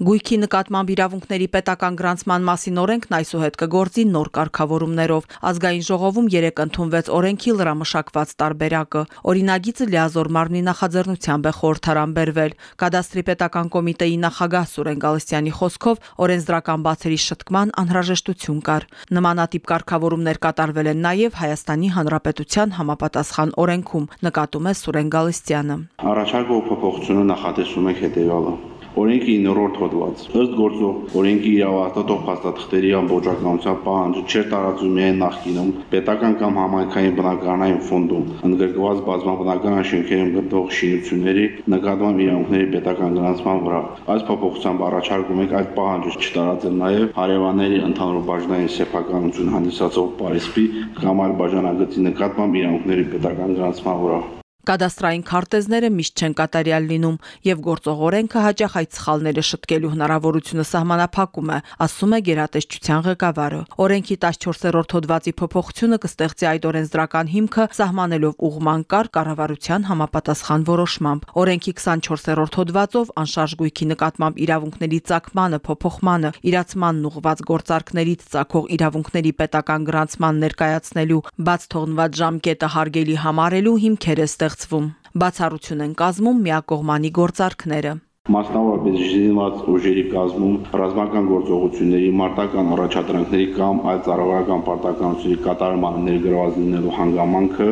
Գույքի նկատմամբ իրավունքների պետական գրանցման մասին օրենքն այսուհետ կգործի նոր կարգավորումներով։ Ազգային ժողովում 3 ընդունվեց օրենքի լրամշակված տարբերակը։ Օրինագիծը լիազոր մարմնի նախաձեռնությամբ է խորհրդարան բերվել։ Կադաստրի պետական կոմիտեի նախագահ Սուրեն Գալստյանի խոսքով օրենսդրական բացերի շտկման անհրաժեշտություն կար։ Նմանատիպ կարգավորումներ կատարվել են նաև Հայաստանի Հանրապետության համապատասխան օրենքում, նկատում է Սուրեն Գալստյանը։ Առաջարկող փոփոխությունը նախատեսում է հետևյալը Օրենքի 9-րդ հոդված։ Ըստ գործող օրենքի իրավարտող փաստաթղթերի ամբողջականության պահանջը չէր տարածում միայն նախկինում պետական կամ համայնքային բնակարանային ֆոնդում ընդգրկված բազմաբնակարան շենքերում գտնվող շինությունների նկատմամբ իրավունքների պետական գրանցման վրա։ Այս փոփոխությամբ առաջարկում ենք այդ պահանջը չտարածել նաև հարևանների ընդհանուր բաժնային սեփականություն հանդիսացող Պարիսպի կամ այլ բաժանագծի նկատմամբ իրավունքների պետական գրանցման վրա։ Կադաստրային քարտեզները միշտ չեն կատարյալ լինում եւ գործող օրենքը հաճախ այդ սխալները շտկելու հնարավորությունը սահմանափակում է, ասում է գերատեսչության ղեկավարը։ Օրենքի 14-րդ հոդվածի փոփոխությունը կստեղծի այդ օրենսդրական հիմքը սահմանելով ուղման կար կառավարության համապատասխան որոշմամբ։ Օրենքի 24-րդ հոդվածով անշարժ գույքի նկատմամբ իրավունքների ցակմանը, փոփոխմանը, իրացմանն ուղված գործարքներից ցակող իրավունքների պետական գրանցման ներկայացնելու բաց թողնված ժամկետը հարգելի համարելու հիմքեր է ստեղծվում։ Բացառություն են կազմում միակողմանի գործարքները մասնավորապես զինված ուժերի կազմում ռազմական գործողությունների, մարտական առաջադրանքների կամ այլ ծառայական պարտականությունների կատարմանը ներգրաված լինելու հանգամանքը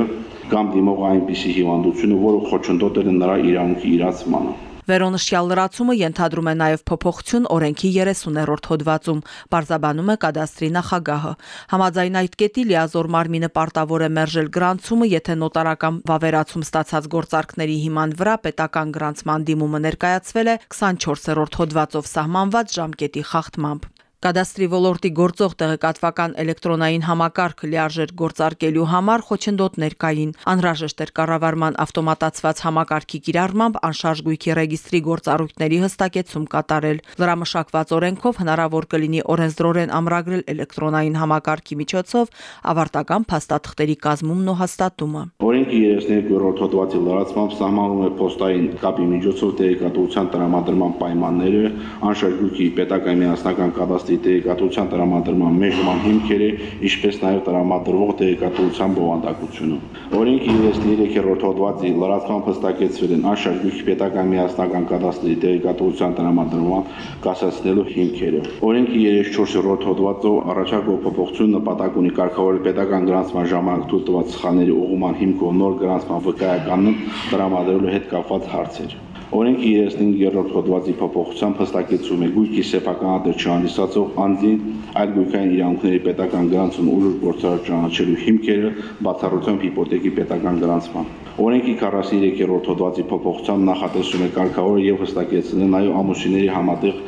կամ դիմող այնպիսի հիվանդությունը, որը խոչընդոտել է նրա իրավունքի իրացմանը։ Վերոնշյալ լրացումը ենթադրում է նաև փոփոխություն օրենքի 30-րդ հոդվածում, բարձաբանում է կադաստրի նախագահը։ Համաձայն այդ կետի լիազոր մարմինը պարտավոր է մերժել գրանցումը, եթե նոտարական վավերացում ստացած գործարքների հիման վրա պետական գրանցման դիմումը ներկայացվել է 24-րդ հոդվածով սահմանված ժամկետի խախտմամբ։ Կադաստրի ոլորտի գործող տեղեկատվական էլեկտրոնային համակարգը լիարժեք գործարկելու համար խոչընդոտներ կային։ Անհրաժեշտ էր կառավարման ավտոմատացված համակարգի կիրառմամբ անշարժ գույքի ռեգիստրի գործառույթների հստակեցում կատարել։ Լրամշակված օրենքով հնարավոր կլինի օրենսդրորեն ամրագրել էլեկտրոնային համակարգի միջոցով ավարտական փաստաթղթերի կազմումն ու հաստատումը։ Օրենքի 32-րդ հոդվածի լրացմամբ սահմանվում է փոստային կապի միջոցով տեղեկատվության տրամադրման պայմանները, անշարժ գույքի պետական միասնական կադաստրի արտադրի տեղեկատվության տրամադրման մեժման հիմքերը, ինչպես նաև տրամադրվող տեղեկատվության բովանդակությունը։ Օրենքի 33-րդ հոդվածի լրացմամբ հստակեցվել են անշարժույթ պետական միասնական կադաստրի տեղեկատվության տրամադրման կասեցնելու հիմքերը։ Օրենքի 34-րդ հոդվածով առաջարկող փոփոխություն նպատակ ունի կարգավորել պետական գրանցման ժամանակ թույլ տված սխալների ուղղման հիմքով նոր գրանցման վկայականն տրամադրելու հետ կապված հարցեր։ Օրենքի 35-րդ հոդվածի փոփոխությամբ հստակեցում է գույքի սեփականատեր չհանդիսացող անձին այլ գույքային իրավունքների պետական գրանցում ուժ գործարար ճանաչելու հիմքերը բացառությամբ հիպոթեքի պետական գրանցման։ Օրենքի 43-րդ հոդվածի փոփոխությամբ նախատեսում է կարգավորել եւ հստակեցնել նաեւ ամուսինների համատեղ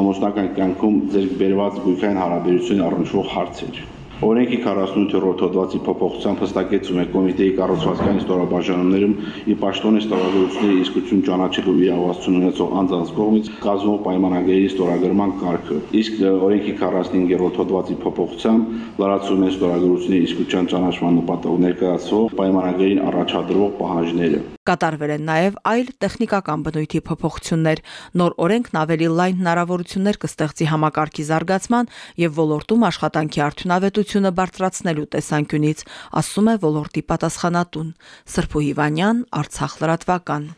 ամուսնական կյանքում ձեռք բերված գույքային հարաբերությունների առնչվող հարցեր։ Օրենքի 48-րդ հոդվածի փոփոխությամբ հստակեցում է կոմիտեի կառուցվածքային ստորաբաժանումներում ի պաշտոնե ստորագրությունների իսկություն ճանաչելու իրավասություն ունեցող անձանց կողմից կազմող պայմանագրերի ստորագրման կարգը։ Իսկ օրենքի 45-րդ հոդվածի փոփոխությամբ լրացում է ստորագրությունների իսկության ճանաչման նպատակով ներկայացվող պայմանագրերին առաջադրող պահանջները։ Կատարվել են նաև այլ տեխնիկական բնույթի փոփոխություններ։ Նոր օրենքն ավելի լայն հնարավորություններ կստեղծի համակարգի զարգացման եւ ոլորտում աշխատանքի արդյունավետությունը բարձրացնելու տեսանկյունից, ասում է ոլորտի պատասխանատուն Սրփու Հիվանյան, Արցախ լրատվական։